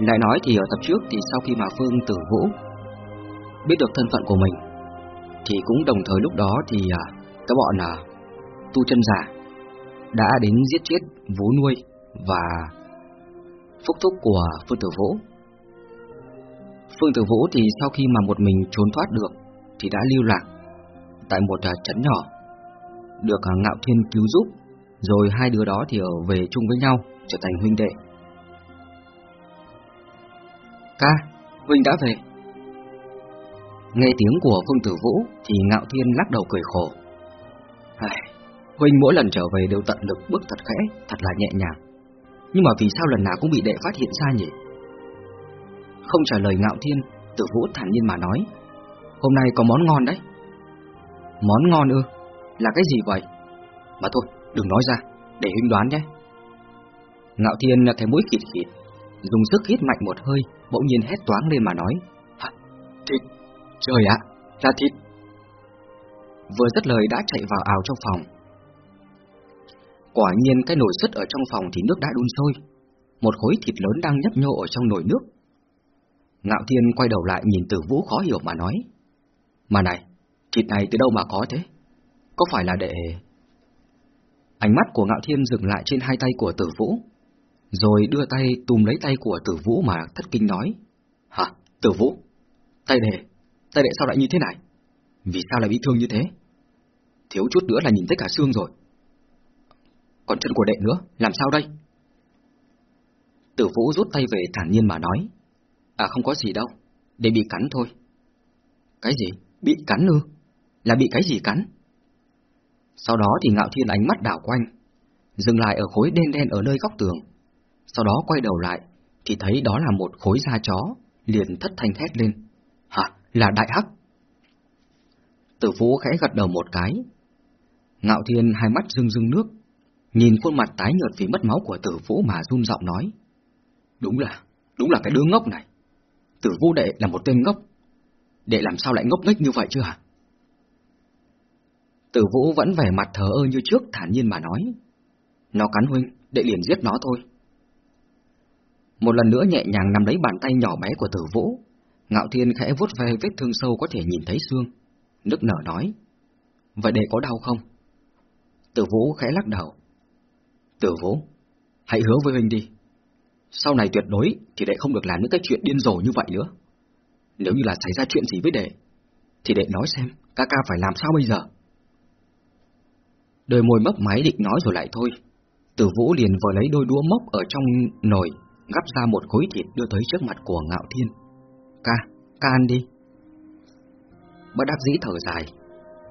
Lại nói thì ở tập trước thì sau khi mà Phương Tử Vũ biết được thân phận của mình thì cũng đồng thời lúc đó thì à, các bọn là tu chân giả đã đến giết chết vú nuôi và phúc thúc của Phương Tử Vũ. Phương Tử Vũ thì sau khi mà một mình trốn thoát được thì đã lưu lạc tại một à, trấn nhỏ, được à, Ngạo Thiên cứu giúp, rồi hai đứa đó thì ở về chung với nhau, trở thành huynh đệ. Ca, huynh đã về. Nghe tiếng của Phương Tử Vũ thì Ngạo Thiên lắc đầu cười khổ. Ai, huynh mỗi lần trở về đều tận lực bước thật khẽ, thật là nhẹ nhàng. Nhưng mà vì sao lần nào cũng bị đệ phát hiện ra nhỉ? Không trả lời Ngạo Thiên, Tử Vũ thản nhiên mà nói. Hôm nay có món ngon đấy. Món ngon ư? Là cái gì vậy? Mà thôi, đừng nói ra, để huynh đoán nhé. Ngạo Thiên thấy mũi khịt khịt, dùng sức hít mạnh một hơi, bỗng nhiên hét toáng lên mà nói. Thịt, trời ạ, là thịt. Vừa dứt lời đã chạy vào ảo trong phòng. Quả nhiên cái nồi sứt ở trong phòng thì nước đã đun sôi. Một khối thịt lớn đang nhấp nhô ở trong nồi nước. Ngạo Thiên quay đầu lại nhìn Tử Vũ khó hiểu mà nói. Mà này, thịt này từ đâu mà có thế? Có phải là để... Ánh mắt của Ngạo Thiên dừng lại trên hai tay của Tử Vũ, rồi đưa tay tùm lấy tay của Tử Vũ mà thất kinh nói. Hả? Tử Vũ? Tay đệ, tay đệ sao lại như thế này? Vì sao lại bị thương như thế? Thiếu chút nữa là nhìn thấy cả xương rồi. Còn chân của đệ nữa, làm sao đây? Tử Vũ rút tay về thản nhiên mà nói. À không có gì đâu, để bị cắn thôi. Cái gì? Bị cắn ư? Là bị cái gì cắn? Sau đó thì Ngạo Thiên ánh mắt đảo quanh, dừng lại ở khối đen đen ở nơi góc tường. Sau đó quay đầu lại, thì thấy đó là một khối da chó, liền thất thanh thét lên. Hả? Là đại hắc? Tử Vũ khẽ gật đầu một cái. Ngạo Thiên hai mắt rưng rưng nước, nhìn khuôn mặt tái nhợt vì mất máu của Tử Vũ mà run giọng nói. Đúng là, đúng là cái đứa ngốc này. Tử Vũ đệ là một tên ngốc. Đệ làm sao lại ngốc nghếch như vậy chứ hả? Tử Vũ vẫn vẻ mặt thờ ơ như trước thản nhiên mà nói. Nó cắn huynh, đệ liền giết nó thôi. Một lần nữa nhẹ nhàng nắm lấy bàn tay nhỏ bé của Tử Vũ, Ngạo Thiên khẽ vuốt ve vết thương sâu có thể nhìn thấy xương, nức nở nói. Vậy đệ có đau không? Tử Vũ khẽ lắc đầu. Tử Vũ, hãy hứa với huynh đi. Sau này tuyệt đối thì đệ không được làm những cái chuyện điên rồ như vậy nữa. Nếu như là xảy ra chuyện gì với đệ, thì đệ nói xem, ca ca phải làm sao bây giờ? Đôi môi mấp máy định nói rồi lại thôi. Tử Vũ liền vừa lấy đôi đũa mốc ở trong nồi, gắp ra một khối thịt đưa tới trước mặt của Ngạo Thiên. Ca, ca ăn đi. Bất đắc dĩ thở dài.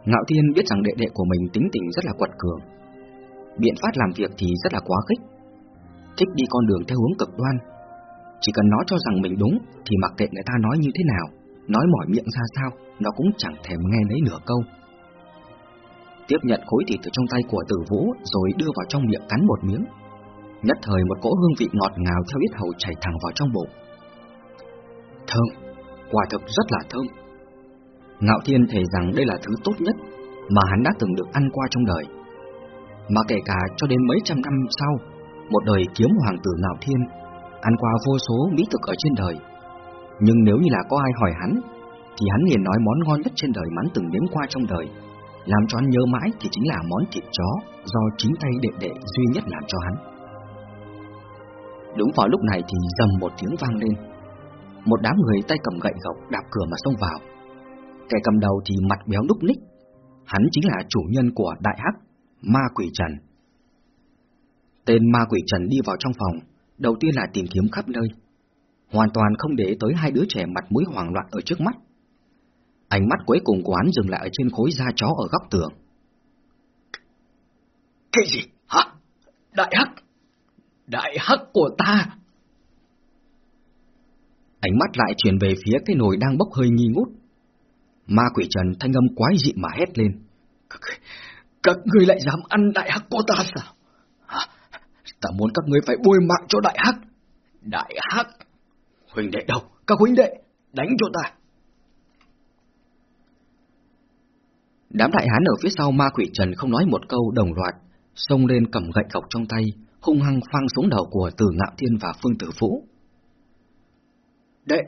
Ngạo Thiên biết rằng đệ đệ của mình tính tình rất là quật cường. Biện pháp làm việc thì rất là quá khích. Thích đi con đường theo hướng cực đoan. Chỉ cần nó cho rằng mình đúng thì mặc kệ người ta nói như thế nào, nói mỏi miệng ra sao, nó cũng chẳng thèm nghe lấy nửa câu tiếp nhận khối thịt từ trong tay của tử vũ rồi đưa vào trong miệng cắn một miếng. Nhất thời một cỗ hương vị ngọt ngào theo yết hầu chảy thẳng vào trong bụng. Thơm, quả thực rất là thơm. Ngạo Thiên thề rằng đây là thứ tốt nhất mà hắn đã từng được ăn qua trong đời. Mà kể cả cho đến mấy trăm năm sau, một đời kiếm hoàng tử Ngạo Thiên, ăn qua vô số mỹ thực ở trên đời. Nhưng nếu như là có ai hỏi hắn, thì hắn liền nói món ngon nhất trên đời hắn từng nếm qua trong đời làm cho hắn nhớ mãi thì chính là món thịt chó do chính tay đệ đệ duy nhất làm cho hắn. Đúng vào lúc này thì dầm một tiếng vang lên. Một đám người tay cầm gậy gộc đạp cửa mà xông vào. Kẻ cầm đầu thì mặt béo núc ních. Hắn chính là chủ nhân của Đại Hắc, Ma Quỷ Trần. Tên Ma Quỷ Trần đi vào trong phòng, đầu tiên là tìm kiếm khắp nơi. Hoàn toàn không để tới hai đứa trẻ mặt mũi hoảng loạn ở trước mắt. Ánh mắt cuối cùng của hắn dừng lại ở trên khối da chó ở góc tường. Cái gì? Hả? Đại hắc? Đại hắc của ta? Ánh mắt lại chuyển về phía cái nồi đang bốc hơi nghi ngút. Ma quỷ trần thanh âm quái dị mà hét lên. Các, các ngươi lại dám ăn đại hắc của ta sao? Hả? Ta muốn các ngươi phải bôi mạng cho đại hắc. Đại hắc? Huynh đệ đâu? Các huynh đệ, đánh cho ta. Đám đại hán ở phía sau ma quỷ trần không nói một câu đồng loạt, xông lên cầm gậy gộc trong tay, hung hăng phang xuống đầu của Từ Ngạo Thiên và Phương Tử Vũ. Đệ,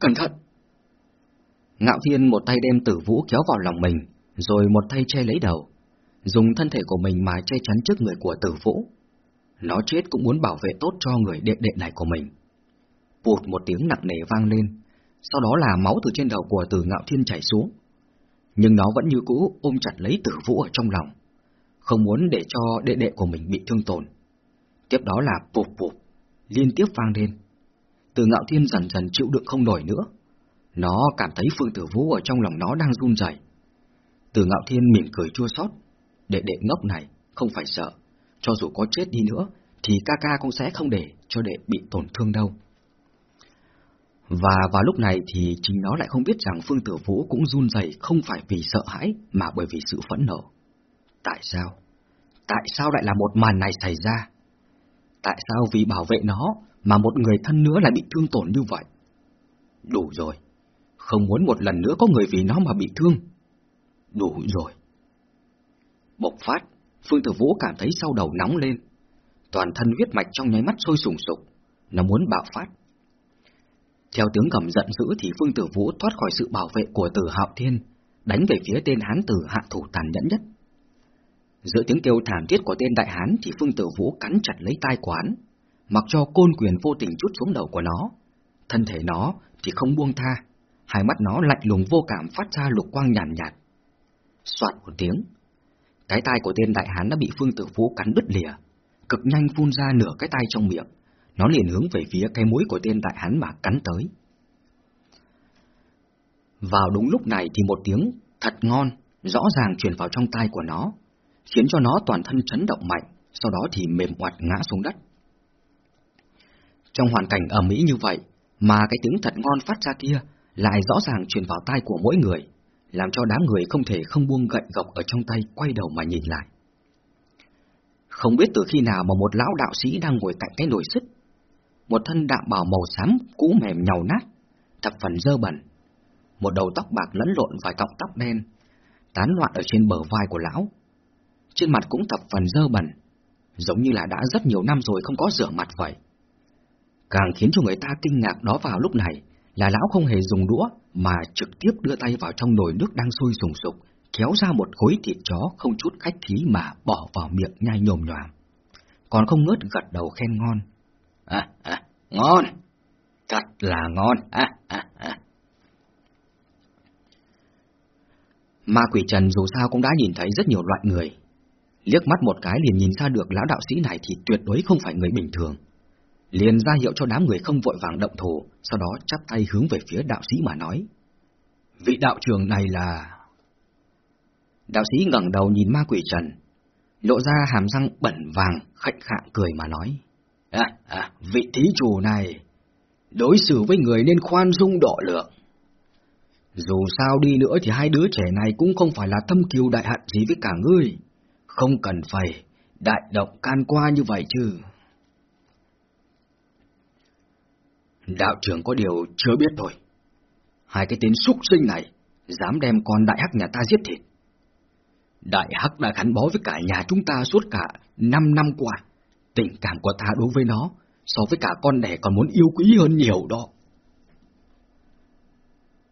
cẩn thận! Ngạo Thiên một tay đem tử vũ kéo vào lòng mình, rồi một tay che lấy đầu, dùng thân thể của mình mà che chắn trước người của tử vũ. Nó chết cũng muốn bảo vệ tốt cho người đệ đệ này của mình. Bụt một tiếng nặng nề vang lên, sau đó là máu từ trên đầu của tử ngạo thiên chảy xuống. Nhưng nó vẫn như cũ ôm chặt lấy tử vũ ở trong lòng, không muốn để cho đệ đệ của mình bị thương tổn. Tiếp đó là bụp bụp, liên tiếp vang lên. Từ ngạo thiên dần dần chịu đựng không nổi nữa. Nó cảm thấy Phương Tử Vũ ở trong lòng nó đang run rẩy. Từ ngạo thiên mỉm cười chua xót, đệ đệ ngốc này không phải sợ, cho dù có chết đi nữa thì ca ca cũng sẽ không để cho đệ bị tổn thương đâu. Và vào lúc này thì chính nó lại không biết rằng Phương Tử Vũ cũng run rẩy không phải vì sợ hãi mà bởi vì sự phẫn nộ. Tại sao? Tại sao lại là một màn này xảy ra? Tại sao vì bảo vệ nó mà một người thân nữa lại bị thương tổn như vậy? Đủ rồi. Không muốn một lần nữa có người vì nó mà bị thương. Đủ rồi. Bộc phát, Phương Tử Vũ cảm thấy sau đầu nóng lên. Toàn thân huyết mạch trong nháy mắt sôi sùng sục. Nó muốn bạo phát. Theo tướng gầm giận dữ thì Phương Tử Vũ thoát khỏi sự bảo vệ của Tử Hạo Thiên, đánh về phía tên hán tử hạ thủ tàn nhẫn nhất. Giữa tiếng kêu thảm thiết của tên đại hán thì Phương Tử Vũ cắn chặt lấy tai quán, mặc cho côn quyền vô tình chút xuống đầu của nó. Thân thể nó thì không buông tha, hai mắt nó lạnh lùng vô cảm phát ra lục quang nhàn nhạt, nhạt. Một tiếng, cái tai của tên đại hán đã bị Phương Tử Vũ cắn đứt lìa, cực nhanh phun ra nửa cái tai trong miệng, nó liền hướng về phía cái mũi của tên đại hán mà cắn tới. Vào đúng lúc này thì một tiếng thật ngon rõ ràng truyền vào trong tai của nó, khiến cho nó toàn thân chấn động mạnh, sau đó thì mềm oặt ngã xuống đất. Trong hoàn cảnh ở mỹ như vậy, mà cái tiếng thật ngon phát ra kia lại rõ ràng truyền vào tai của mỗi người, làm cho đám người không thể không buông gậy gộc ở trong tay quay đầu mà nhìn lại. Không biết từ khi nào mà một lão đạo sĩ đang ngồi cạnh cái nồi sứt, một thân đạm bào màu xám cũ mềm nhàu nát, thập phần dơ bẩn, một đầu tóc bạc lẫn lộn vài cọng tóc đen, tán loạn ở trên bờ vai của lão. Trên mặt cũng thập phần dơ bẩn, giống như là đã rất nhiều năm rồi không có rửa mặt vậy. Càng khiến cho người ta kinh ngạc đó vào lúc này là lão không hề dùng đũa mà trực tiếp đưa tay vào trong nồi nước đang sôi sùng sục, kéo ra một khối thịt chó không chút khách khí mà bỏ vào miệng nhai nhồm nhòm. Còn không ngớt gật đầu khen ngon. À, à, ngon, thật là ngon. À, à, à. Ma quỷ trần dù sao cũng đã nhìn thấy rất nhiều loại người. Liếc mắt một cái liền nhìn ra được lão đạo sĩ này thì tuyệt đối không phải người bình thường liền ra hiệu cho đám người không vội vàng động thổ sau đó chắp tay hướng về phía đạo sĩ mà nói. Vị đạo trưởng này là... Đạo sĩ ngẩng đầu nhìn ma quỷ trần, lộ ra hàm răng bẩn vàng, khạnh khạng cười mà nói. À, à, vị thí chủ này, đối xử với người nên khoan dung độ lượng. Dù sao đi nữa thì hai đứa trẻ này cũng không phải là thâm kiều đại hận gì với cả ngươi, không cần phải đại động can qua như vậy chứ. Đạo trưởng có điều chưa biết thôi. Hai cái tên súc sinh này dám đem con đại hắc nhà ta giết thịt. Đại hắc đã gắn bó với cả nhà chúng ta suốt cả năm năm qua. Tình cảm của ta đối với nó so với cả con đẻ còn muốn yêu quý hơn nhiều đó.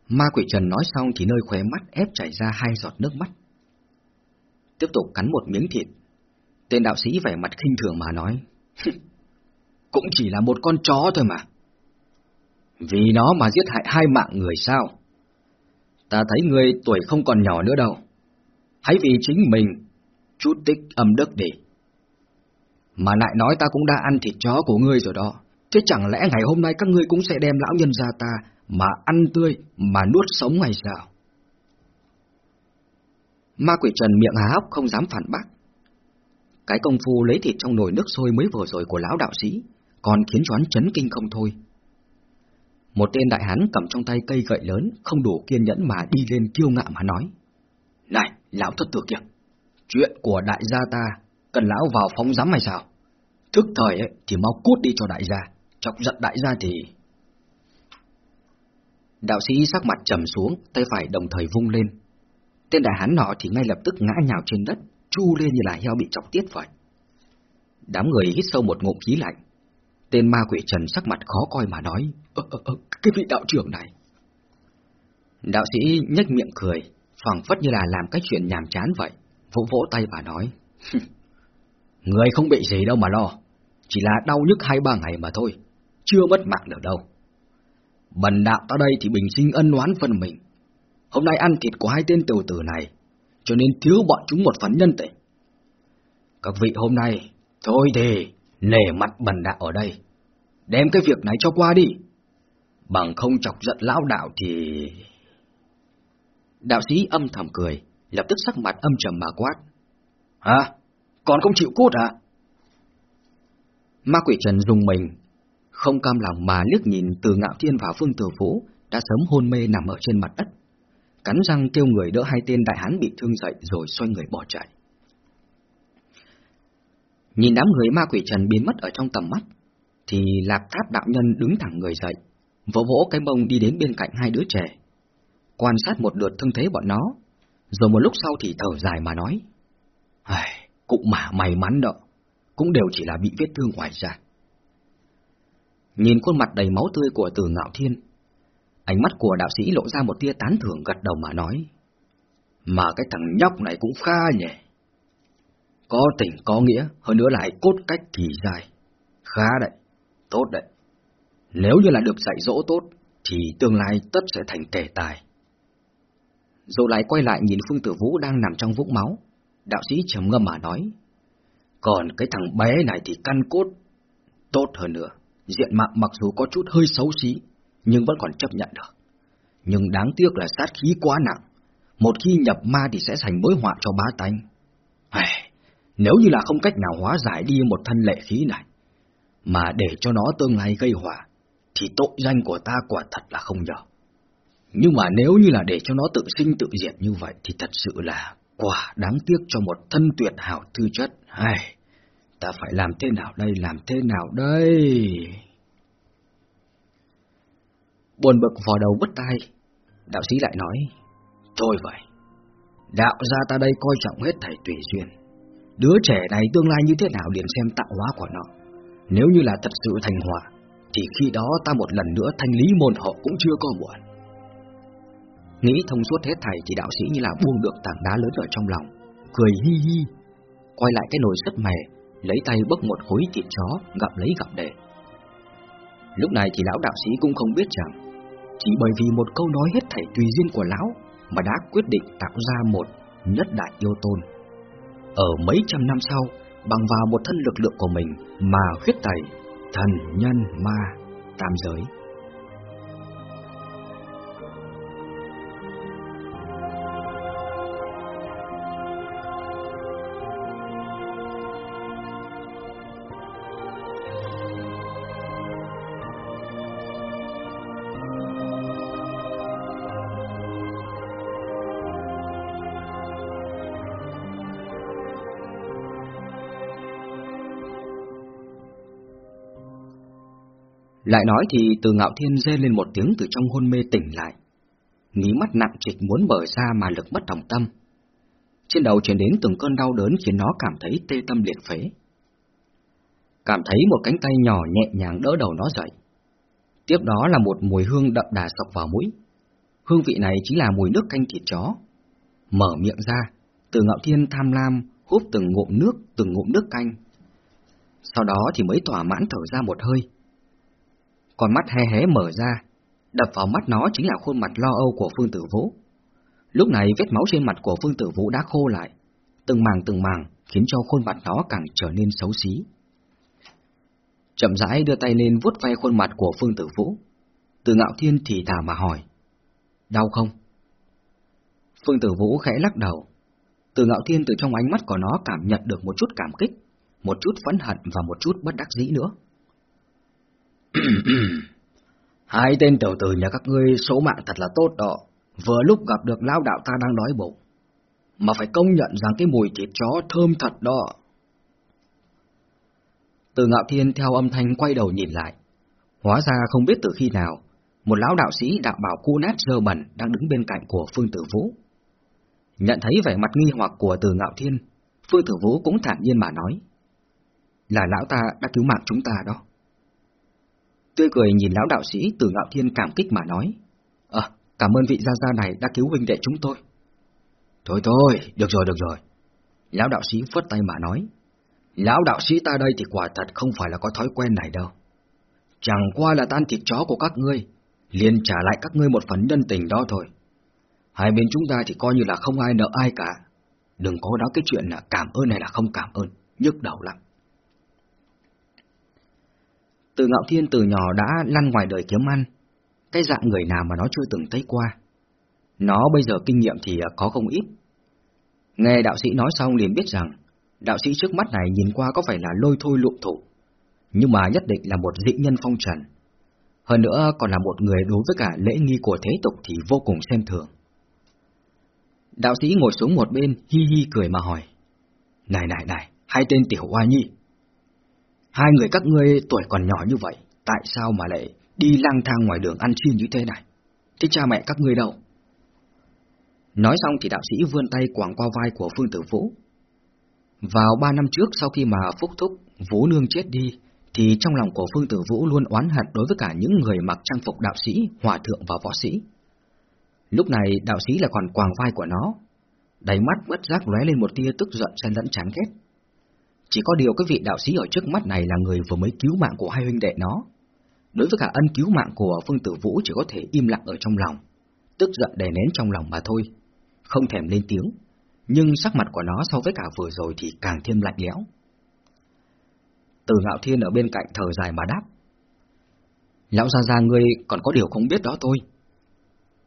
Ma quỷ trần nói xong thì nơi khóe mắt ép chảy ra hai giọt nước mắt. Tiếp tục cắn một miếng thịt. Tên đạo sĩ vẻ mặt khinh thường mà nói. Cũng chỉ là một con chó thôi mà. Vì nó mà giết hại hai mạng người sao? Ta thấy ngươi tuổi không còn nhỏ nữa đâu. Hãy vì chính mình, chút tích âm đức đi. Mà lại nói ta cũng đã ăn thịt chó của ngươi rồi đó. Thế chẳng lẽ ngày hôm nay các ngươi cũng sẽ đem lão nhân ra ta mà ăn tươi mà nuốt sống hay sao? Ma quỷ trần miệng há hốc không dám phản bác. Cái công phu lấy thịt trong nồi nước sôi mới vừa rồi của lão đạo sĩ còn khiến cho hắn chấn kinh không thôi. Một tên đại hán cầm trong tay cây gậy lớn, không đủ kiên nhẫn mà đi lên kiêu ngạo mà nói. Này, lão thất tử kìa, chuyện của đại gia ta, cần lão vào phóng giám hay sao? Thức thời ấy, thì mau cút đi cho đại gia, chọc giận đại gia thì... Đạo sĩ sắc mặt trầm xuống, tay phải đồng thời vung lên. Tên đại hán nọ thì ngay lập tức ngã nhào trên đất, chu lên như là heo bị chọc tiết vậy. Đám người hít sâu một ngụm khí lạnh. Tên ma quỷ Trần sắc mặt khó coi mà nói, ơ, ơ, ơ, cái vị đạo trưởng này. Đạo sĩ nhếch miệng cười, phẳng phất như là làm cái chuyện nhàm chán vậy, vỗ vỗ tay và nói, Người không bị gì đâu mà lo, chỉ là đau nhức hai ba ngày mà thôi, chưa mất mạng được đâu. Bần đạo ta đây thì bình sinh ân oán phân mình. Hôm nay ăn thịt của hai tên tiểu tử này, cho nên thiếu bọn chúng một phần nhân tình. Các vị hôm nay, thôi thì, nể mặt bần đạo ở đây, đem cái việc này cho qua đi. Bằng không chọc giận lão đạo thì... Đạo sĩ âm thầm cười, lập tức sắc mặt âm trầm mà quát. Hả? Còn không chịu cút hả? Ma quỷ trần dùng mình, không cam lòng mà liếc nhìn từ ngạo thiên vào phương tử vũ đã sớm hôn mê nằm ở trên mặt đất. Cắn răng kêu người đỡ hai tên đại hán bị thương dậy rồi xoay người bỏ chạy. Nhìn đám người ma quỷ trần biến mất ở trong tầm mắt, thì lạp tháp đạo nhân đứng thẳng người dậy, vỗ vỗ cái mông đi đến bên cạnh hai đứa trẻ. Quan sát một lượt thương thế bọn nó, rồi một lúc sau thì thở dài mà nói. Ai, cũng mà may mắn đó, cũng đều chỉ là bị vết thương ngoài da. Nhìn khuôn mặt đầy máu tươi của tử ngạo thiên, ánh mắt của đạo sĩ lộ ra một tia tán thưởng gật đầu mà nói. Mà cái thằng nhóc này cũng kha nhỉ. Có tình có nghĩa, hơn nữa lại cốt cách kỳ dài. Khá đấy, tốt đấy. Nếu như là được dạy dỗ tốt, thì tương lai tất sẽ thành kẻ tài. Rồi lại quay lại nhìn Phương Tử Vũ đang nằm trong vũng máu. Đạo sĩ trầm ngâm mà nói. Còn cái thằng bé này thì căn cốt tốt hơn nữa. Diện mạo mặc dù có chút hơi xấu xí, nhưng vẫn còn chấp nhận được. Nhưng đáng tiếc là sát khí quá nặng. Một khi nhập ma thì sẽ thành mối họa cho bá tánh. Ai, nếu như là không cách nào hóa giải đi một thân lệ khí này, mà để cho nó tương lai gây họa, thì tội danh của ta quả thật là không nhỏ. Nhưng mà nếu như là để cho nó tự sinh tự diệt như vậy thì thật sự là quả đáng tiếc cho một thân tuyệt hảo thư chất. hay ta phải làm thế nào đây, làm thế nào đây? Buồn bực vò đầu bứt tai, đạo sĩ lại nói, Thôi vậy, đạo gia ta đây coi trọng hết thầy tùy duyên. Đứa trẻ này tương lai như thế nào liền xem tạo hóa của nó. Nếu như là thật sự thành hòa, thì khi đó ta một lần nữa thanh lý môn hộ cũng chưa có muộn. Nghĩ thông suốt hết thầy thì đạo sĩ như là buông được tảng đá lớn ở trong lòng, cười hi hi, quay lại cái nồi sắt mè, lấy tay bốc một khối thịt chó, gặm lấy gặm để. Lúc này thì lão đạo sĩ cũng không biết rằng, chỉ bởi vì một câu nói hết thảy tùy duyên của lão mà đã quyết định tạo ra một nhất đại yêu tôn. Ở mấy trăm năm sau, bằng vào một thân lực lượng của mình mà huyết tẩy thần nhân ma tam giới. Lại nói thì từ ngạo thiên rê lên một tiếng từ trong hôn mê tỉnh lại. mí mắt nặng trịch muốn mở ra mà lực mất đồng tâm. Trên đầu truyền đến từng cơn đau đớn khiến nó cảm thấy tê tâm liệt phế. Cảm thấy một cánh tay nhỏ nhẹ nhàng đỡ đầu nó dậy. Tiếp đó là một mùi hương đậm đà sọc vào mũi. Hương vị này chính là mùi nước canh thịt chó. Mở miệng ra, từ ngạo thiên tham lam hút từng ngụm nước, từng ngụm nước canh. Sau đó thì mới thỏa mãn thở ra một hơi con mắt hé hé mở ra, đập vào mắt nó chính là khuôn mặt lo âu của Phương Tử Vũ. Lúc này vết máu trên mặt của Phương Tử Vũ đã khô lại, từng màng từng màng khiến cho khuôn mặt nó càng trở nên xấu xí. Chậm rãi đưa tay lên vuốt ve khuôn mặt của Phương Tử Vũ. Từ ngạo thiên thì thả mà hỏi. Đau không? Phương Tử Vũ khẽ lắc đầu. Từ ngạo thiên từ trong ánh mắt của nó cảm nhận được một chút cảm kích, một chút phẫn hận và một chút bất đắc dĩ nữa. Hai tên tiểu tử nhà các ngươi số mạng thật là tốt đó, vừa lúc gặp được lão đạo ta đang đói bụng. Mà phải công nhận rằng cái mùi thịt chó thơm thật đó. Từ ngạo thiên theo âm thanh quay đầu nhìn lại. Hóa ra không biết từ khi nào, một lão đạo sĩ đạo bảo cu nát dơ bẩn đang đứng bên cạnh của Phương Tử Vũ. Nhận thấy vẻ mặt nghi hoặc của từ ngạo thiên, Phương Tử Vũ cũng thản nhiên mà nói. Là lão ta đã cứu mạng chúng ta đó. Tươi cười nhìn lão đạo sĩ từ ngạo thiên cảm kích mà nói. À, cảm ơn vị gia gia này đã cứu huynh đệ chúng tôi. Thôi thôi, được rồi, được rồi. Lão đạo sĩ phất tay mà nói. Lão đạo sĩ ta đây thì quả thật không phải là có thói quen này đâu. Chẳng qua là tan thịt chó của các ngươi, liền trả lại các ngươi một phần nhân tình đó thôi. Hai bên chúng ta thì coi như là không ai nợ ai cả. Đừng có đó cái chuyện là cảm ơn này là không cảm ơn, nhức đầu lắm. Từ Ngạo Thiên từ nhỏ đã lăn ngoài đời kiếm ăn, cái dạng người nào mà nó chưa từng thấy qua. Nó bây giờ kinh nghiệm thì có không ít. Nghe đạo sĩ nói xong liền biết rằng, đạo sĩ trước mắt này nhìn qua có phải là lôi thôi lụm thủ, nhưng mà nhất định là một dị nhân phong trần. Hơn nữa còn là một người đối với cả lễ nghi của thế tục thì vô cùng xem thường. Đạo sĩ ngồi xuống một bên, hi hi cười mà hỏi. Này này này, hai tên tiểu hoa nhi. Hai người các ngươi tuổi còn nhỏ như vậy, tại sao mà lại đi lang thang ngoài đường ăn xin như thế này? Thế cha mẹ các ngươi đâu? Nói xong thì đạo sĩ vươn tay quàng qua vai của Phương Tử Vũ. Vào ba năm trước sau khi mà Phúc Thúc, Vũ Nương chết đi, thì trong lòng của Phương Tử Vũ luôn oán hận đối với cả những người mặc trang phục đạo sĩ, hòa thượng và võ sĩ. Lúc này đạo sĩ là còn quàng vai của nó, đầy mắt bất giác lóe lên một tia tức giận xen lẫn chán ghét. Chỉ có điều cái vị đạo sĩ ở trước mắt này là người vừa mới cứu mạng của hai huynh đệ nó. Đối với cả ân cứu mạng của Phương Tử Vũ chỉ có thể im lặng ở trong lòng, tức giận đè nén trong lòng mà thôi, không thèm lên tiếng. Nhưng sắc mặt của nó so với cả vừa rồi thì càng thêm lạnh lẽo. Từ ngạo thiên ở bên cạnh thở dài mà đáp. Lão gia gia ngươi còn có điều không biết đó thôi.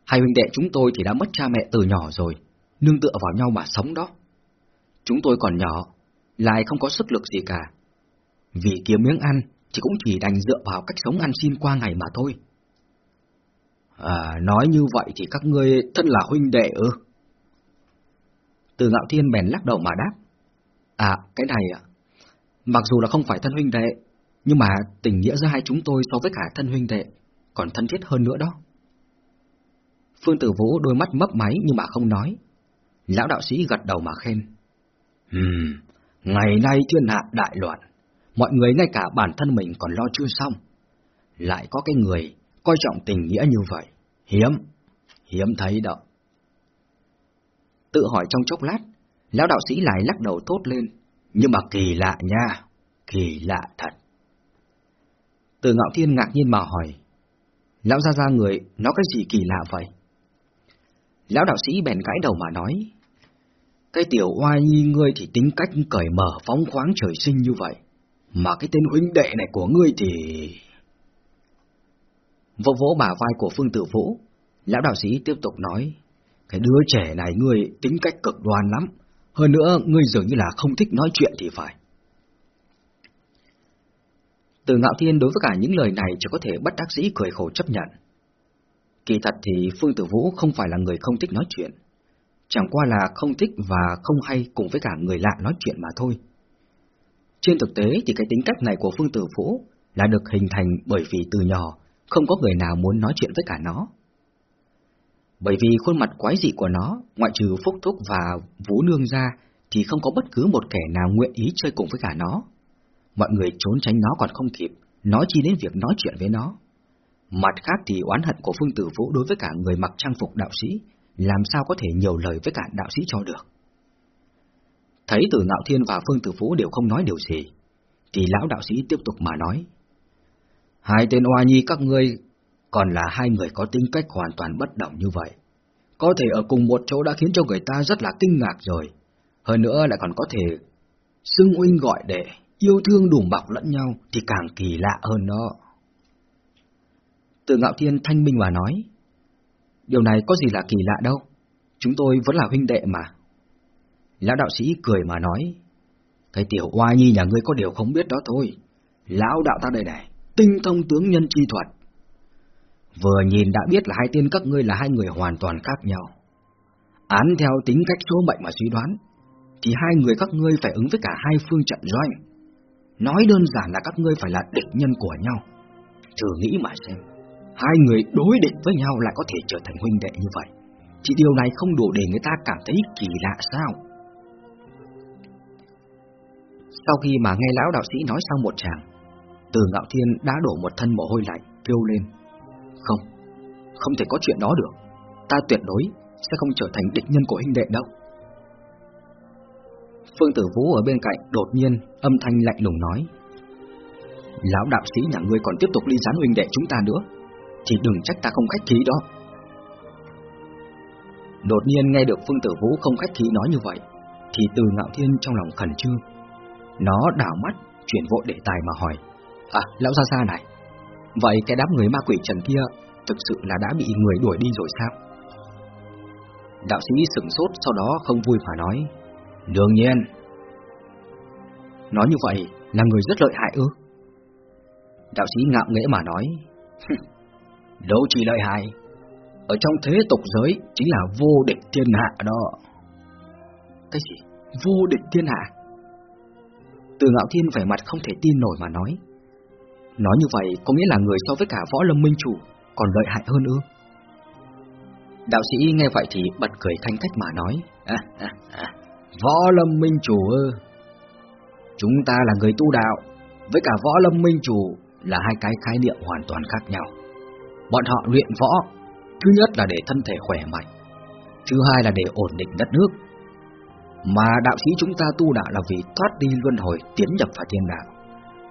Hai huynh đệ chúng tôi thì đã mất cha mẹ từ nhỏ rồi, nương tựa vào nhau mà sống đó. Chúng tôi còn nhỏ, lại không có sức lực gì cả. Vì kiếm miếng ăn, thì cũng chỉ đành dựa vào cách sống ăn xin qua ngày mà thôi. À, nói như vậy thì các ngươi thân là huynh đệ ư? Từ ngạo thiên bèn lắc đầu mà đáp. À, cái này ạ, mặc dù là không phải thân huynh đệ, nhưng mà tình nghĩa giữa hai chúng tôi so với cả thân huynh đệ còn thân thiết hơn nữa đó. Phương Tử Vũ đôi mắt mấp máy nhưng mà không nói. Lão đạo sĩ gật đầu mà khen. Ừm, ngày nay thiên hạ đại loạn, mọi người ngay cả bản thân mình còn lo chưa xong. Lại có cái người coi trọng tình nghĩa như vậy, hiếm, hiếm thấy đâu. Tự hỏi trong chốc lát, lão đạo sĩ lại lắc đầu thốt lên, nhưng mà kỳ lạ nha, kỳ lạ thật. Từ ngạo thiên ngạc nhiên mà hỏi, lão ra ra người, nó cái gì kỳ lạ vậy? Lão đạo sĩ bèn gãi đầu mà nói, cái tiểu oai nhi ngươi thì tính cách cởi mở phóng khoáng trời sinh như vậy, mà cái tên huynh đệ này của ngươi thì... Vỗ vỗ bả vai của Phương Tử Vũ, lão đạo sĩ tiếp tục nói, cái đứa trẻ này ngươi tính cách cực đoan lắm, hơn nữa ngươi dường như là không thích nói chuyện thì phải. Từ ngạo thiên đối với cả những lời này chỉ có thể bất đắc dĩ cười khổ chấp nhận. Kỳ thật thì Phương Tử Vũ không phải là người không thích nói chuyện, chẳng qua là không thích và không hay cùng với cả người lạ nói chuyện mà thôi. Trên thực tế thì cái tính cách này của Phương Tử Phú là được hình thành bởi vì từ nhỏ không có người nào muốn nói chuyện với cả nó. Bởi vì khuôn mặt quái dị của nó, ngoại trừ Phúc Thúc và Vũ Nương ra, thì không có bất cứ một kẻ nào nguyện ý chơi cùng với cả nó. Mọi người trốn tránh nó còn không kịp, nói chi đến việc nói chuyện với nó. Mặt khác thì oán hận của Phương Tử Vũ đối với cả người mặc trang phục đạo sĩ, làm sao có thể nhiều lời với cả đạo sĩ cho được. Thấy từ Ngạo Thiên và Phương Tử phú đều không nói điều gì, thì lão đạo sĩ tiếp tục mà nói. Hai tên oa nhi các ngươi còn là hai người có tính cách hoàn toàn bất đồng như vậy. Có thể ở cùng một chỗ đã khiến cho người ta rất là kinh ngạc rồi. Hơn nữa lại còn có thể xưng huynh gọi đệ, yêu thương đùm bọc lẫn nhau thì càng kỳ lạ hơn đó. Từ Ngạo Thiên thanh minh mà nói, điều này có gì là kỳ lạ đâu, chúng tôi vẫn là huynh đệ mà. Lão đạo sĩ cười mà nói, cái tiểu oa nhi nhà ngươi có điều không biết đó thôi. Lão đạo ta đây này, tinh thông tướng nhân chi thuật. Vừa nhìn đã biết là hai tiên các ngươi là hai người hoàn toàn khác nhau. Án theo tính cách số mệnh mà suy đoán, thì hai người các ngươi phải ứng với cả hai phương trận doanh. Nói đơn giản là các ngươi phải là địch nhân của nhau. Thử nghĩ mà xem, hai người đối địch với nhau lại có thể trở thành huynh đệ như vậy. Chỉ điều này không đủ để người ta cảm thấy kỳ lạ sao? Sau khi mà nghe lão đạo sĩ nói xong một tràng, Từ Ngạo Thiên đã đổ một thân mồ hôi lạnh, kêu lên. Không, không thể có chuyện đó được. Ta tuyệt đối sẽ không trở thành địch nhân của huynh đệ đâu. Phương Tử Vũ ở bên cạnh đột nhiên âm thanh lạnh lùng nói. Lão đạo sĩ nhà ngươi còn tiếp tục ly gián huynh đệ chúng ta nữa, thì đừng trách ta không khách khí đó. Đột nhiên nghe được Phương Tử Vũ không khách khí nói như vậy, thì Từ Ngạo Thiên trong lòng khẩn trương. Nó đảo mắt, chuyển vội đề tài mà hỏi. À, lão ra ra này, vậy cái đám người ma quỷ trần kia thực sự là đã bị người đuổi đi rồi sao? Đạo sĩ sửng sốt sau đó không vui mà nói. Đương nhiên. Nói như vậy là người rất lợi hại ư? Đạo sĩ ngạo nghễ mà nói. Đâu chỉ lợi hại, ở trong thế tục giới chính là vô địch thiên hạ đó. Cái gì? Vô địch thiên hạ? Từ ngạo thiên vẻ mặt không thể tin nổi mà nói. Nói như vậy có nghĩa là người so với cả võ lâm minh chủ còn lợi hại hơn ư? Đạo sĩ nghe vậy thì bật cười thanh cách mà nói. À, à, à, võ lâm minh chủ ư? Chúng ta là người tu đạo, với cả võ lâm minh chủ là hai cái khái niệm hoàn toàn khác nhau. Bọn họ luyện võ, thứ nhất là để thân thể khỏe mạnh, thứ hai là để ổn định đất nước. Mà đạo sĩ chúng ta tu đạo là vì thoát đi luân hồi tiến nhập vào thiên đạo,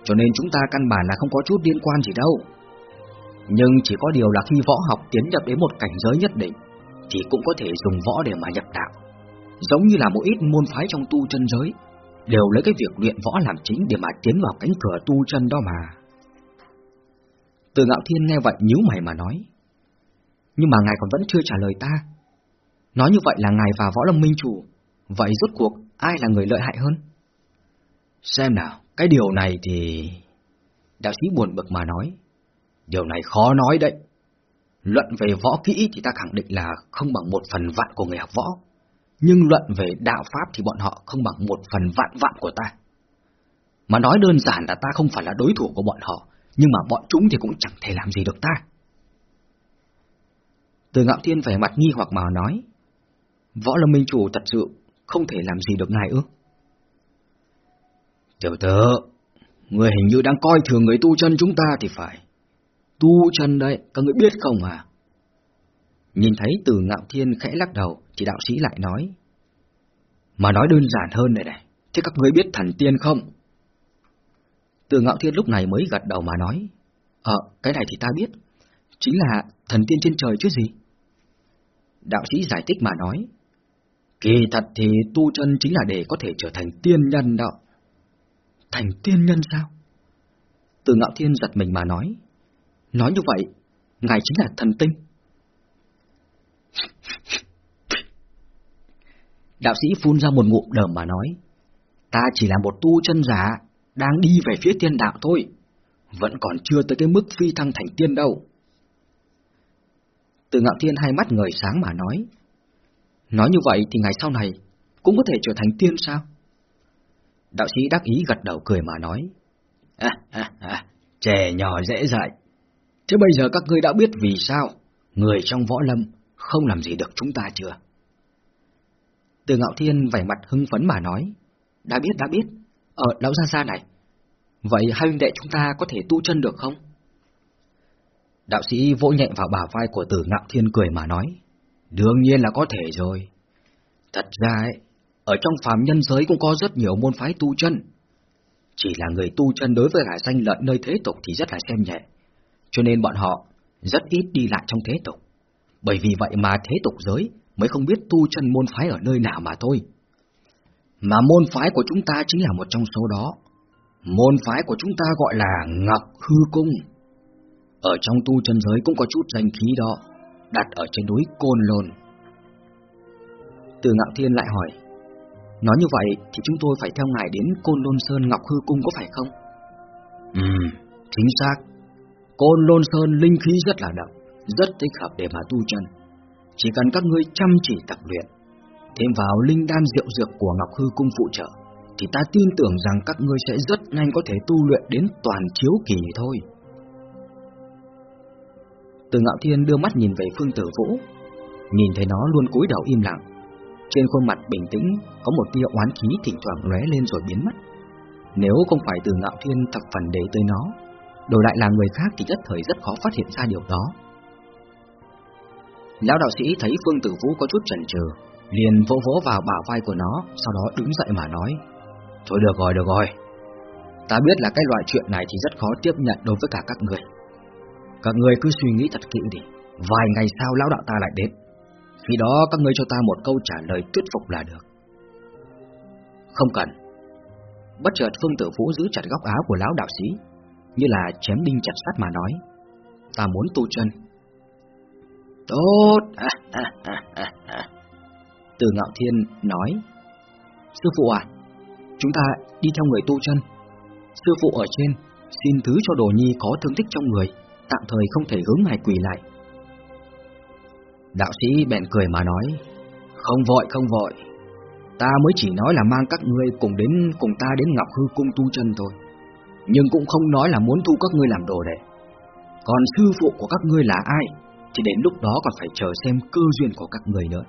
cho nên chúng ta căn bản là không có chút liên quan gì đâu. Nhưng chỉ có điều là khi võ học tiến nhập đến một cảnh giới nhất định, thì cũng có thể dùng võ để mà nhập đạo. Giống như là một ít môn phái trong tu chân giới, đều lấy cái việc luyện võ làm chính để mà tiến vào cánh cửa tu chân đó mà. Từ ngạo thiên nghe vậy nhíu mày mà nói. Nhưng mà ngài còn vẫn chưa trả lời ta. Nói như vậy là ngài và võ lâm minh chủ, vậy rốt cuộc ai là người lợi hại hơn? Xem nào, cái điều này thì... Đạo sĩ buồn bực mà nói. Điều này khó nói đấy. Luận về võ kỹ thì ta khẳng định là không bằng một phần vạn của người học võ. Nhưng luận về đạo pháp thì bọn họ không bằng một phần vạn vạn của ta. Mà nói đơn giản là ta không phải là đối thủ của bọn họ, nhưng mà bọn chúng thì cũng chẳng thể làm gì được ta. Từ ngạo thiên vẻ mặt nghi hoặc mà nói, võ lâm minh chủ thật sự không thể làm gì được ngài ư? Tiểu tử, người hình như đang coi thường người tu chân chúng ta thì phải. Tu chân đấy, các người biết không à? Nhìn thấy từ ngạo thiên khẽ lắc đầu, thì đạo sĩ lại nói. Mà nói đơn giản hơn này này, thế các người biết thần tiên không? Từ ngạo thiên lúc này mới gật đầu mà nói. Ờ, cái này thì ta biết. Chính là thần tiên trên trời chứ gì? Đạo sĩ giải thích mà nói. Kỳ thật thì tu chân chính là để có thể trở thành tiên nhân đó. Thành tiên nhân sao? Từ ngạo thiên giật mình mà nói. Nói như vậy, ngài chính là thần tinh. Đạo sĩ phun ra một ngụm đờm mà nói. Ta chỉ là một tu chân giả, đang đi về phía tiên đạo thôi. Vẫn còn chưa tới cái mức phi thăng thành tiên đâu. Từ ngạo thiên hai mắt ngời sáng mà nói. Nói như vậy thì ngày sau này cũng có thể trở thành tiên sao? Đạo sĩ đắc ý gật đầu cười mà nói. À, à, à, trẻ nhỏ dễ dạy. Thế bây giờ các ngươi đã biết vì sao người trong võ lâm không làm gì được chúng ta chưa? Từ ngạo thiên vẻ mặt hưng phấn mà nói. Đã biết, đã biết. Ờ, lão gia gia này. Vậy hai huynh đệ chúng ta có thể tu chân được không? Đạo sĩ vỗ nhẹ vào bả vai của tử ngạo thiên cười mà nói. Đương nhiên là có thể rồi. Thật ra ấy, ở trong phàm nhân giới cũng có rất nhiều môn phái tu chân. Chỉ là người tu chân đối với cả danh lợn nơi thế tục thì rất là xem nhẹ. Cho nên bọn họ rất ít đi lại trong thế tục. Bởi vì vậy mà thế tục giới mới không biết tu chân môn phái ở nơi nào mà thôi. Mà môn phái của chúng ta chính là một trong số đó. Môn phái của chúng ta gọi là Ngọc Hư Cung. Ở trong tu chân giới cũng có chút danh khí đó, đặt ở trên núi Côn Lôn. Từ Ngạo Thiên lại hỏi, nói như vậy thì chúng tôi phải theo ngài đến Côn Lôn Sơn Ngọc Hư Cung có phải không? Ừ, chính xác. Côn Lôn Sơn linh khí rất là đậm, rất thích hợp để mà tu chân. Chỉ cần các ngươi chăm chỉ tập luyện, thêm vào linh đan diệu dược của Ngọc Hư Cung phụ trợ, thì ta tin tưởng rằng các ngươi sẽ rất nhanh có thể tu luyện đến toàn chiếu kỳ thôi. Từ Ngạo Thiên đưa mắt nhìn về Phương Tử Vũ, nhìn thấy nó luôn cúi đầu im lặng. Trên khuôn mặt bình tĩnh có một tia oán khí thỉnh thoảng lóe lên rồi biến mất. Nếu không phải Từ Ngạo Thiên thập phần để tới nó, Đổi lại là người khác thì nhất thời rất khó phát hiện ra điều đó. Lão đạo sĩ thấy Phương Tử Vũ có chút chần chừ, liền vỗ vỗ vào bả vai của nó, sau đó đứng dậy mà nói: "Thôi được rồi, được rồi. Ta biết là cái loại chuyện này thì rất khó tiếp nhận đối với cả các người. Các người cứ suy nghĩ thật kỹ đi, vài ngày sau lão đạo ta lại đến. Khi đó các ngươi cho ta một câu trả lời thuyết phục là được." Không cần. Bất chợt Phương Tử Vũ giữ chặt góc áo của lão đạo sĩ, như là chém đinh chặt sắt mà nói: "Ta muốn tu chân." Tốt! Từ Ngạo Thiên nói Sư phụ à, chúng ta đi theo người tu chân. Sư phụ ở trên, xin thứ cho đồ nhi có thương tích trong người Tạm thời không thể hướng ngài quỳ lại. Đạo sĩ bèn cười mà nói Không vội, không vội. Ta mới chỉ nói là mang các ngươi cùng đến cùng ta đến Ngọc Hư Cung tu chân thôi. Nhưng cũng không nói là muốn thu các ngươi làm đồ đệ. Còn sư phụ của các ngươi là ai thì đến lúc đó còn phải chờ xem cơ duyên của các người nữa.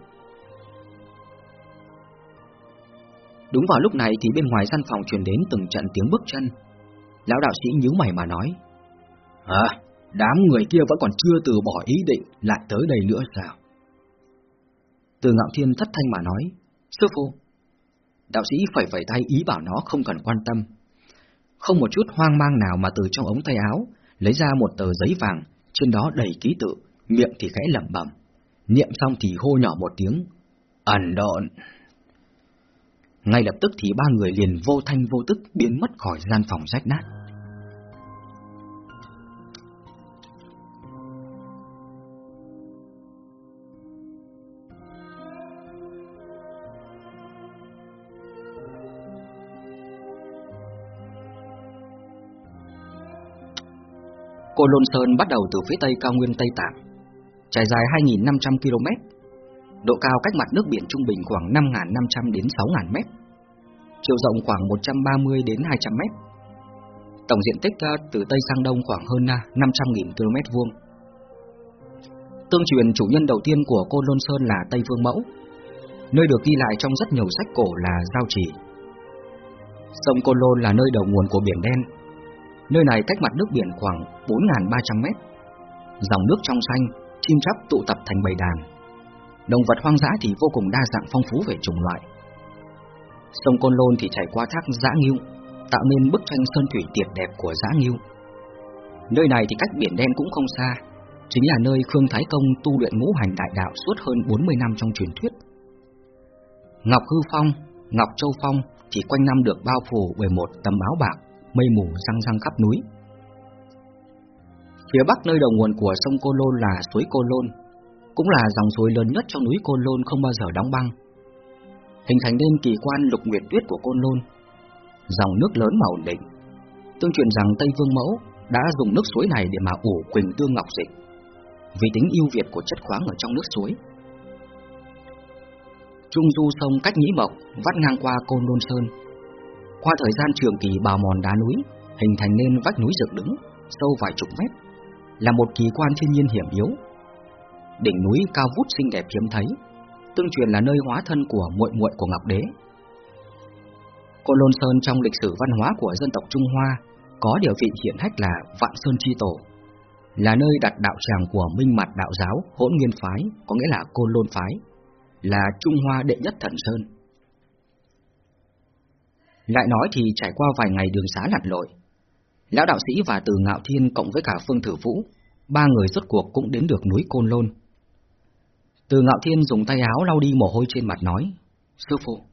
Đúng vào lúc này thì bên ngoài gian phòng truyền đến từng trận tiếng bước chân. Lão đạo sĩ nhíu mày mà nói: "À, đám người kia vẫn còn chưa từ bỏ ý định lại tới đây nữa sao?" Từ Ngạo Thiên thất thanh mà nói: "Sư phụ." Đạo sĩ phải phải tay ý bảo nó không cần quan tâm. Không một chút hoang mang nào mà từ trong ống tay áo lấy ra một tờ giấy vàng, trên đó đầy ký tự, miệng thì khẽ lẩm bẩm, niệm xong thì hô nhỏ một tiếng, ẩn độn. Ngay lập tức thì ba người liền vô thanh vô tức biến mất khỏi gian phòng rách nát. Cô Lôn Sơn bắt đầu từ phía tây cao nguyên Tây Tạng, trải dài 2.500 km, độ cao cách mặt nước biển trung bình khoảng 5.500 đến 6.000 mét, chiều rộng khoảng 130 đến 200 mét. Tổng diện tích ờ, từ Tây sang Đông khoảng hơn ờ, 500.000 km vuông. Tương truyền chủ nhân đầu tiên của Côn Lôn Sơn là Tây Vương Mẫu, nơi được ghi lại trong rất nhiều sách cổ là Giao Chỉ. Sông Côn Lôn là nơi đầu nguồn của biển đen. Nơi này cách mặt nước biển khoảng 4.300 mét. Dòng nước trong xanh, chim chóc tụ tập thành bầy đàn. Động vật hoang dã thì vô cùng đa dạng phong phú về chủng loại. Sông Côn Lôn thì chảy qua thác Giã Nghiêu, tạo nên bức tranh sơn thủy tuyệt đẹp của Giã Nghiêu. Nơi này thì cách biển đen cũng không xa, chính là nơi Khương Thái Công tu luyện ngũ hành đại đạo suốt hơn 40 năm trong truyền thuyết. Ngọc Hư Phong, Ngọc Châu Phong thì quanh năm được bao phủ bởi một tấm áo bạc, mây mù răng răng khắp núi. Phía bắc nơi đầu nguồn của sông Cô Lôn là suối Cô Lôn, cũng là dòng suối lớn nhất trong núi Côn Lôn không bao giờ đóng băng. Hình thành nên kỳ quan lục nguyệt tuyết của Côn Lôn, dòng nước lớn mà ổn định. Tương truyền rằng Tây Vương Mẫu đã dùng nước suối này để mà ủ quỳnh tương ngọc dịch, vì tính ưu việt của chất khoáng ở trong nước suối. Trung du sông cách Nhĩ Mộc vắt ngang qua Côn Lôn Sơn. Qua thời gian trường kỳ bào mòn đá núi, hình thành nên vách núi dựng đứng, sâu vài chục mét, là một kỳ quan thiên nhiên hiểm yếu. Đỉnh núi cao vút xinh đẹp hiếm thấy, tương truyền là nơi hóa thân của muội muội của Ngọc Đế. Côn Lôn Sơn trong lịch sử văn hóa của dân tộc Trung Hoa có địa vị hiện hách là Vạn Sơn Chi Tổ, là nơi đặt đạo tràng của Minh Mặt Đạo Giáo Hỗn Nguyên Phái, có nghĩa là Côn Lôn Phái, là Trung Hoa đệ nhất thần Sơn. Lại nói thì trải qua vài ngày đường xá lặn lội, Lão đạo sĩ và từ ngạo thiên cộng với cả Phương Thử Vũ, ba người rốt cuộc cũng đến được núi Côn Lôn. Từ ngạo thiên dùng tay áo lau đi mồ hôi trên mặt nói, Sư phụ,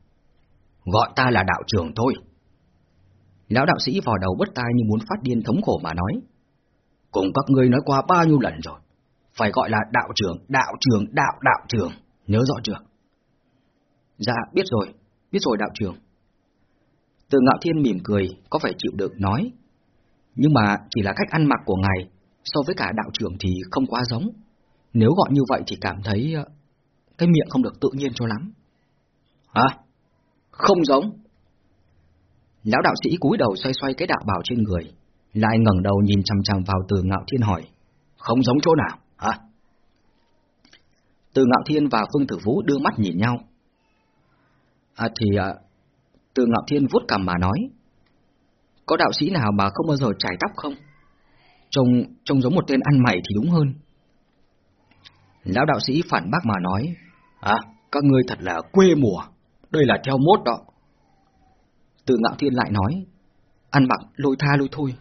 gọi ta là đạo trưởng thôi. Lão đạo sĩ vò đầu bứt tai như muốn phát điên thống khổ mà nói, Cùng các ngươi nói qua bao nhiêu lần rồi, phải gọi là đạo trưởng, đạo trưởng, đạo đạo trưởng, nhớ rõ chưa? Dạ, biết rồi, biết rồi đạo trưởng. Từ ngạo thiên mỉm cười, có phải chịu được nói, nhưng mà chỉ là cách ăn mặc của ngài so với cả đạo trưởng thì không quá giống. Nếu gọi như vậy thì cảm thấy ờ, cái miệng không được tự nhiên cho lắm. Hả? Không giống. Lão đạo sĩ cúi đầu xoay xoay cái đạo bào trên người, lại ngẩng đầu nhìn chằm chằm vào Từ Ngạo Thiên hỏi, không giống chỗ nào, hả? Từ Ngạo Thiên và Phương Tử Vũ đưa mắt nhìn nhau. À thì à, Từ Ngạo Thiên vuốt cằm mà nói, có đạo sĩ nào mà không bao giờ chải tóc không? Trông, trông giống một tên ăn mày thì đúng hơn. Lão đạo sĩ phản bác mà nói, À, các ngươi thật là quê mùa, đây là theo mốt đó. Từ ngạo thiên lại nói, ăn mặc lôi tha lôi thôi.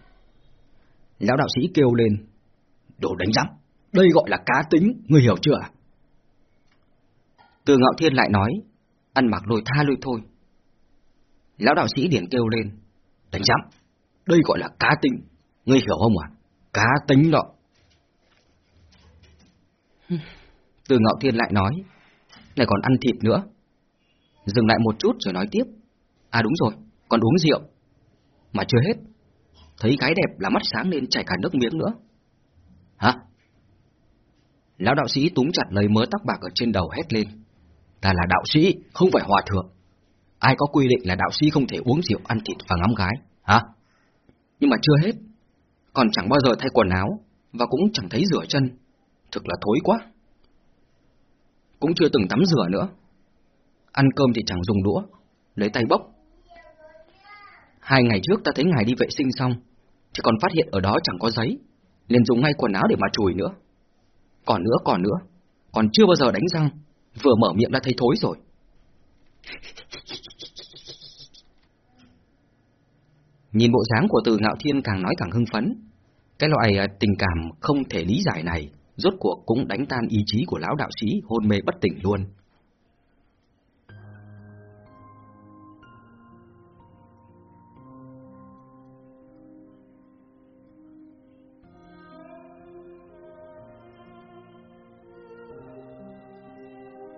Lão đạo sĩ kêu lên, đồ đánh giám, đây gọi là cá tính, ngươi hiểu chưa? Từ ngạo thiên lại nói, ăn mặc lôi tha lôi thôi. Lão đạo sĩ liền kêu lên, đánh giám, đây gọi là cá tính, ngươi hiểu không à? Cá tính đó. Từ ngạo thiên lại nói, lại còn ăn thịt nữa. Dừng lại một chút rồi nói tiếp. À đúng rồi, còn uống rượu. Mà chưa hết. Thấy gái đẹp là mắt sáng lên chảy cả nước miếng nữa. Hả? Lão đạo sĩ túng chặt lấy mớ tóc bạc ở trên đầu hét lên. Ta là đạo sĩ, không phải hòa thượng. Ai có quy định là đạo sĩ không thể uống rượu, ăn thịt và ngắm gái, hả? Nhưng mà chưa hết. Còn chẳng bao giờ thay quần áo, và cũng chẳng thấy rửa chân. Thực là thối quá. Cũng chưa từng tắm rửa nữa. Ăn cơm thì chẳng dùng đũa, lấy tay bốc. Hai ngày trước ta thấy ngài đi vệ sinh xong, chỉ còn phát hiện ở đó chẳng có giấy, liền dùng ngay quần áo để mà chùi nữa. Còn nữa, còn nữa, còn chưa bao giờ đánh răng, vừa mở miệng đã thấy thối rồi. Nhìn bộ dáng của từ ngạo thiên càng nói càng hưng phấn. Cái loại à, tình cảm không thể lý giải này, rốt cuộc cũng đánh tan ý chí của lão đạo sĩ hôn mê bất tỉnh luôn.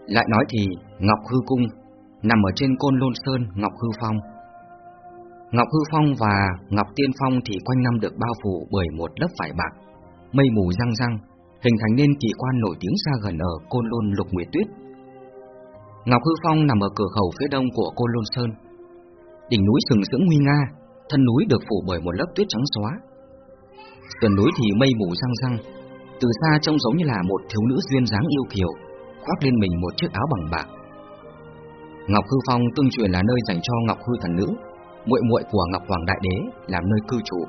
Lại nói thì Ngọc Hư Cung nằm ở trên Côn Lôn Sơn Ngọc Hư Phong. Ngọc Hư Phong và Ngọc Tiên Phong thì quanh năm được bao phủ bởi một lớp vải bạc, mây mù răng răng, hình thành nên kỳ quan nổi tiếng xa gần ở Côn Lôn Lục Nguyệt Tuyết. Ngọc Hư Phong nằm ở cửa khẩu phía đông của Côn Lôn Sơn. Đỉnh núi sừng sững nguy nga, thân núi được phủ bởi một lớp tuyết trắng xóa. Sườn núi thì mây mù răng răng, từ xa trông giống như là một thiếu nữ duyên dáng yêu kiều, khoác lên mình một chiếc áo bằng bạc. Ngọc Hư Phong tương truyền là nơi dành cho Ngọc Hư thần nữ, muội muội của Ngọc Hoàng Đại Đế làm nơi cư trụ.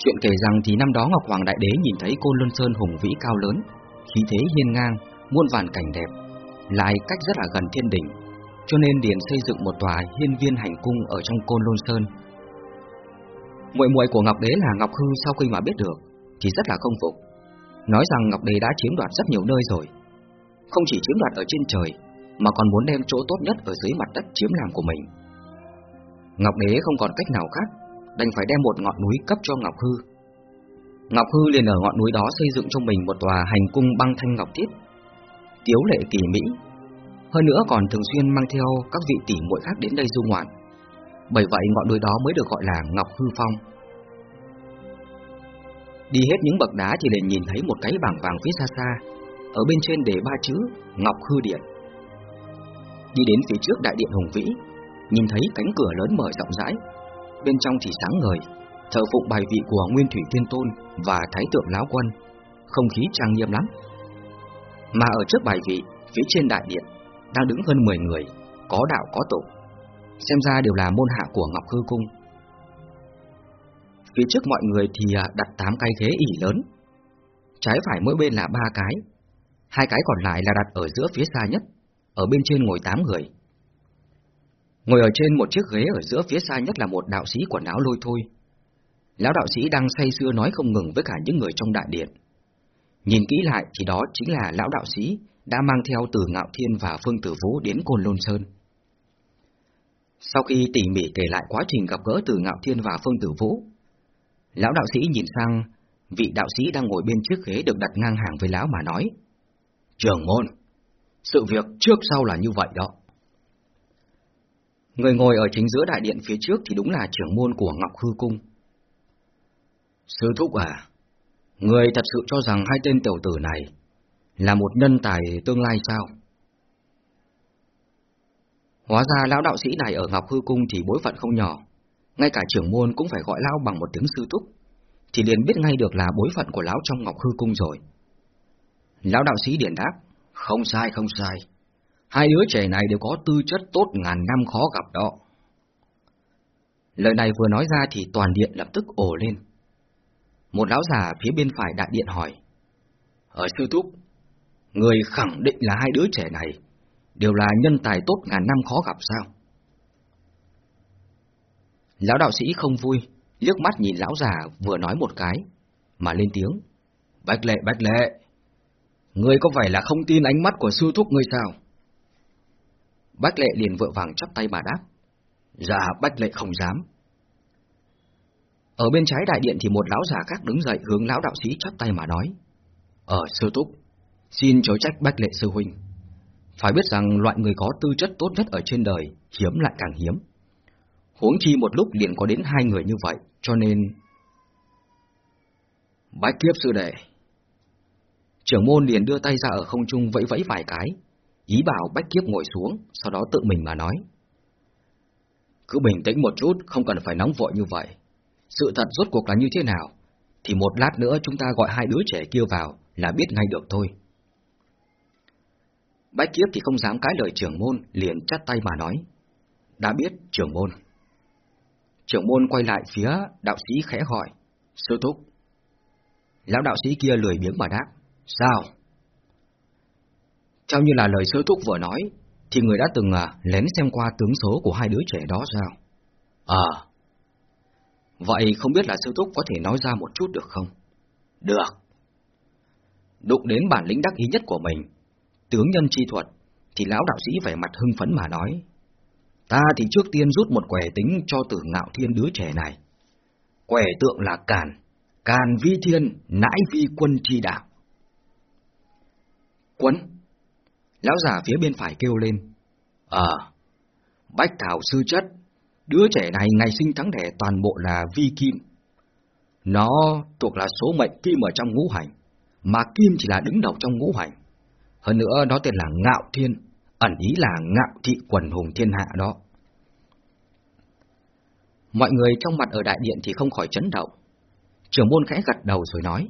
Chuyện kể rằng thì năm đó Ngọc Hoàng Đại Đế nhìn thấy Côn Luân Sơn hùng vĩ cao lớn, khí thế hiên ngang, muôn vàn cảnh đẹp, lại cách rất là gần thiên đỉnh, cho nên liền xây dựng một tòa hiên viên hành cung ở trong Côn Luân Sơn. Muội muội của Ngọc Đế là Ngọc Hư sau khi mà biết được thì rất là không phục, nói rằng Ngọc Đế đã chiếm đoạt rất nhiều nơi rồi, không chỉ chiếm đoạt ở trên trời mà còn muốn đem chỗ tốt nhất ở dưới mặt đất chiếm làm của mình. Ngọc Đế không còn cách nào khác, đành phải đem một ngọn núi cấp cho Ngọc Hư. Ngọc Hư liền ở ngọn núi đó xây dựng cho mình một tòa hành cung băng thanh ngọc thiết, tiếu lệ kỳ mỹ. Hơn nữa còn thường xuyên mang theo các vị tỷ muội khác đến đây du ngoạn. Bởi vậy ngọn núi đó mới được gọi là Ngọc Hư Phong. Đi hết những bậc đá thì liền nhìn thấy một cái bảng vàng phía xa xa, ở bên trên để ba chữ Ngọc Hư Điện. Đi đến phía trước đại điện hùng vĩ, nhìn thấy cánh cửa lớn mở rộng rãi, bên trong thì sáng ngời, thờ phụng bài vị của Nguyên Thủy Thiên Tôn và Thái Tượng Lão Quân, không khí trang nghiêm lắm. Mà ở trước bài vị, phía trên đại điện, đang đứng hơn 10 người, có đạo có tổ xem ra đều là môn hạ của Ngọc Hư Cung. Phía trước mọi người thì à, đặt 8 cái ghế ỉ lớn, trái phải mỗi bên là ba cái, hai cái còn lại là đặt ở giữa phía xa nhất, ở bên trên ngồi 8 người. Ngồi ở trên một chiếc ghế ở giữa phía xa nhất là một đạo sĩ quần áo lôi thôi. Lão đạo sĩ đang say sưa nói không ngừng với cả những người trong đại điện. Nhìn kỹ lại thì đó chính là lão đạo sĩ đã mang theo từ Ngạo Thiên và Phương Tử Vũ đến Côn Lôn Sơn. Sau khi tỉ mỉ kể lại quá trình gặp gỡ từ Ngạo Thiên và Phương Tử Vũ, lão đạo sĩ nhìn sang vị đạo sĩ đang ngồi bên chiếc ghế được đặt ngang hàng với lão mà nói: Trường môn, sự việc trước sau là như vậy đó." Người ngồi ở chính giữa đại điện phía trước thì đúng là trưởng môn của Ngọc Hư Cung. Sư thúc à, người thật sự cho rằng hai tên tiểu tử này là một nhân tài tương lai sao? Hóa ra lão đạo sĩ này ở Ngọc Hư Cung thì bối phận không nhỏ, ngay cả trưởng môn cũng phải gọi lão bằng một tiếng sư thúc, thì liền biết ngay được là bối phận của lão trong Ngọc Hư Cung rồi. Lão đạo sĩ điện đáp, không sai không sai, Hai đứa trẻ này đều có tư chất tốt ngàn năm khó gặp đó. Lời này vừa nói ra thì toàn điện lập tức ổ lên. Một lão già phía bên phải đại điện hỏi. Ở sư thúc, người khẳng định là hai đứa trẻ này đều là nhân tài tốt ngàn năm khó gặp sao? Lão đạo sĩ không vui, liếc mắt nhìn lão già vừa nói một cái, mà lên tiếng. Bách lệ, bách lệ, ngươi có phải là không tin ánh mắt của sư thúc ngươi sao? Bách lệ liền vội vàng chắp tay mà đáp. Dạ, bách lệ không dám. Ở bên trái đại điện thì một lão già khác đứng dậy hướng lão đạo sĩ chắp tay mà nói. Ở sư túc, xin chối trách bách lệ sư huynh. Phải biết rằng loại người có tư chất tốt nhất ở trên đời hiếm lại càng hiếm. Huống chi một lúc liền có đến hai người như vậy, cho nên... Bách kiếp sư đệ. Trưởng môn liền đưa tay ra ở không trung vẫy vẫy vài cái, ý bảo Bách kiếp ngồi xuống, sau đó tự mình mà nói. Cứ bình tĩnh một chút, không cần phải nóng vội như vậy. Sự thật rốt cuộc là như thế nào, thì một lát nữa chúng ta gọi hai đứa trẻ kia vào là biết ngay được thôi. Bách kiếp thì không dám cãi lời trưởng môn, liền chắt tay mà nói. Đã biết, trưởng môn. Trưởng môn quay lại phía đạo sĩ khẽ hỏi. Sư thúc. Lão đạo sĩ kia lười biếng mà đáp. Sao? Theo như là lời sư thúc vừa nói, thì người đã từng à, lén xem qua tướng số của hai đứa trẻ đó sao? À. Vậy không biết là sư thúc có thể nói ra một chút được không? Được. Đụng đến bản lĩnh đắc ý nhất của mình, tướng nhân chi thuật, thì lão đạo sĩ vẻ mặt hưng phấn mà nói. Ta thì trước tiên rút một quẻ tính cho tử ngạo thiên đứa trẻ này. Quẻ tượng là càn, càn vi thiên, nãi vi quân chi đạo. Quân? Lão già phía bên phải kêu lên. Ờ, bách thảo sư chất, đứa trẻ này ngày sinh tháng đẻ toàn bộ là vi kim. Nó thuộc là số mệnh kim ở trong ngũ hành, mà kim chỉ là đứng đầu trong ngũ hành. Hơn nữa nó tên là ngạo thiên, ẩn ý là ngạo thị quần hùng thiên hạ đó. Mọi người trong mặt ở đại điện thì không khỏi chấn động. Trưởng môn khẽ gật đầu rồi nói.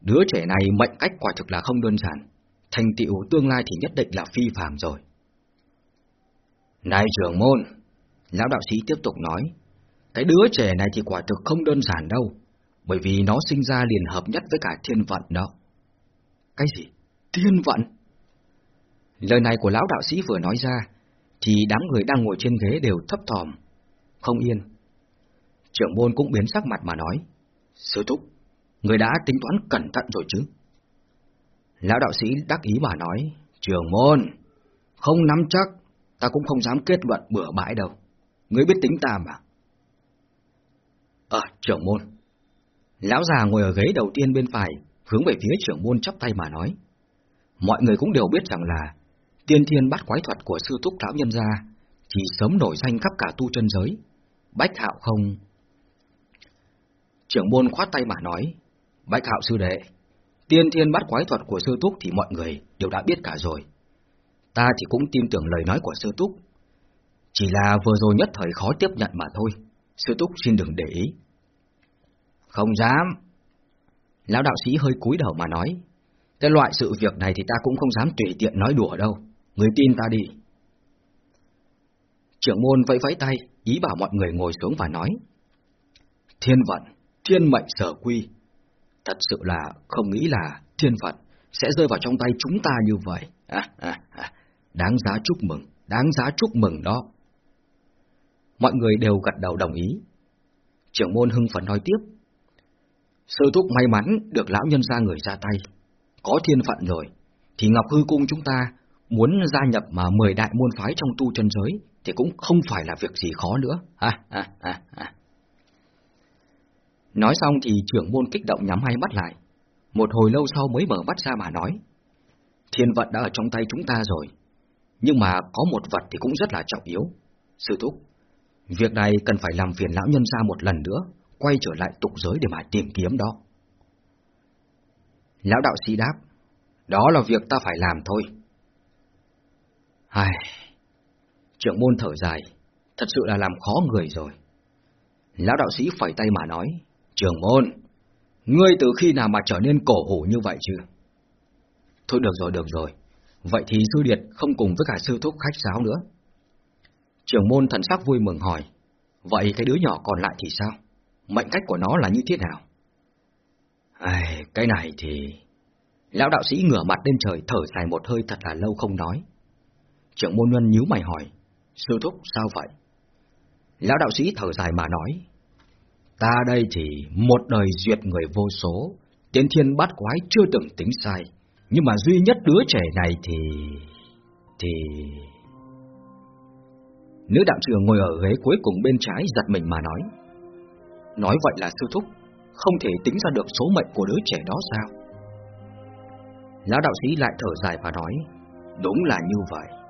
Đứa trẻ này mệnh cách quả thực là không đơn giản, thành tựu tương lai thì nhất định là phi phàm rồi. Này trưởng môn, lão đạo sĩ tiếp tục nói, cái đứa trẻ này thì quả thực không đơn giản đâu, bởi vì nó sinh ra liền hợp nhất với cả thiên vận đó. Cái gì? Thiên vận? Lời này của lão đạo sĩ vừa nói ra, thì đám người đang ngồi trên ghế đều thấp thỏm, không yên. Trưởng môn cũng biến sắc mặt mà nói, Sư Thúc, người đã tính toán cẩn thận rồi chứ? Lão đạo sĩ đắc ý mà nói, Trưởng môn, không nắm chắc, ta cũng không dám kết luận bừa bãi đâu. Ngươi biết tính ta mà. À, ờ, trưởng môn. Lão già ngồi ở ghế đầu tiên bên phải, hướng về phía trưởng môn chắp tay mà nói. Mọi người cũng đều biết rằng là tiên thiên bắt quái thuật của sư thúc lão nhân gia chỉ sớm nổi danh khắp cả tu chân giới. Bách hạo không... Trưởng môn khoát tay mà nói, Bách hạo sư đệ, tiên thiên bắt quái thuật của sư thúc thì mọi người đều đã biết cả rồi. Ta thì cũng tin tưởng lời nói của sư thúc. Chỉ là vừa rồi nhất thời khó tiếp nhận mà thôi. Sư thúc xin đừng để ý. Không dám. Lão đạo sĩ hơi cúi đầu mà nói, cái loại sự việc này thì ta cũng không dám tùy tiện nói đùa đâu. Người tin ta đi. Trưởng môn vẫy vẫy tay, ý bảo mọi người ngồi xuống và nói. Thiên vận, thiên mệnh sở quy. Thật sự là không nghĩ là thiên phận sẽ rơi vào trong tay chúng ta như vậy. À, à, à, đáng giá chúc mừng, đáng giá chúc mừng đó. Mọi người đều gật đầu đồng ý. Trưởng môn hưng phấn nói tiếp. Sư thúc may mắn được lão nhân ra người ra tay. Có thiên phận rồi, thì Ngọc Hư Cung chúng ta muốn gia nhập mà mười đại môn phái trong tu chân giới thì cũng không phải là việc gì khó nữa. Ha, ha, ha, ha. Nói xong thì trưởng môn kích động nhắm hai mắt lại. Một hồi lâu sau mới mở mắt ra mà nói. Thiên vận đã ở trong tay chúng ta rồi. Nhưng mà có một vật thì cũng rất là trọng yếu. Sư Thúc, việc này cần phải làm phiền lão nhân ra một lần nữa, quay trở lại tục giới để mà tìm kiếm đó. Lão đạo sĩ đáp, đó là việc ta phải làm thôi. Ai... Trưởng môn thở dài, thật sự là làm khó người rồi. Lão đạo sĩ phẩy tay mà nói, Trường môn, ngươi từ khi nào mà trở nên cổ hủ như vậy chứ? Thôi được rồi, được rồi, vậy thì sư điệt không cùng với cả sư thúc khách giáo nữa. Trưởng môn thần sắc vui mừng hỏi, vậy cái đứa nhỏ còn lại thì sao? Mệnh cách của nó là như thế nào? Ai, cái này thì... Lão đạo sĩ ngửa mặt lên trời thở dài một hơi thật là lâu không nói. Trưởng môn nhân nhíu mày hỏi, sư thúc sao vậy? Lão đạo sĩ thở dài mà nói, ta đây thì một đời duyệt người vô số, tiên thiên bát quái chưa từng tính sai, nhưng mà duy nhất đứa trẻ này thì... thì... Nữ đạo trưởng ngồi ở ghế cuối cùng bên trái giật mình mà nói, nói vậy là sư thúc, không thể tính ra được số mệnh của đứa trẻ đó sao? Lão đạo sĩ lại thở dài và nói, đúng là như vậy.